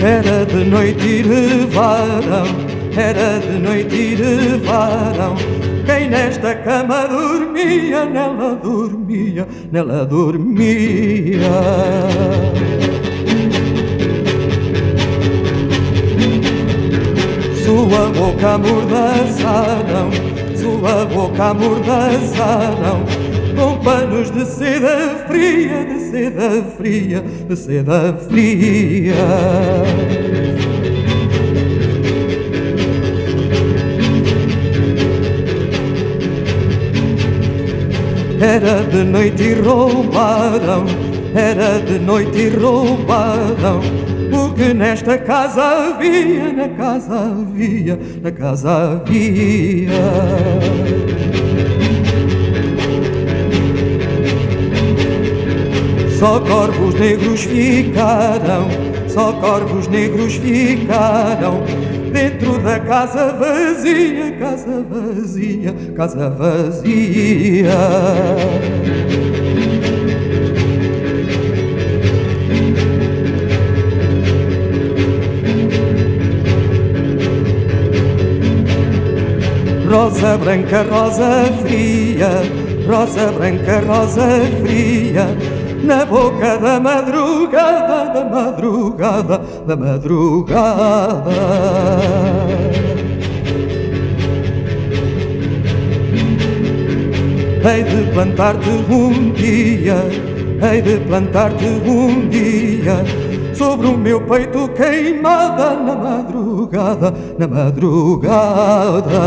Era de noite e levaram, era de noite e levaram. Quem nesta cama dormia, nela dormia, nela dormia. Sua boca amordaçaram, sua boca amordaçaram Com panos de seda fria, de seda fria, de seda fria Era de noite e roubaram, era de noite e roubaram o que nesta casa havia, na casa havia, na casa havia. Só corvos negros ficaram, só corvos negros ficaram dentro da casa vazia, casa vazia, casa vazia. Rosa branca, rosa fria, rosa branca, rosa fria, na boca da madrugada, da madrugada, da madrugada. Hei de plantar-te um dia, hei de plantar-te um dia sobre o meu peito queimada na madrugada, na madrugada.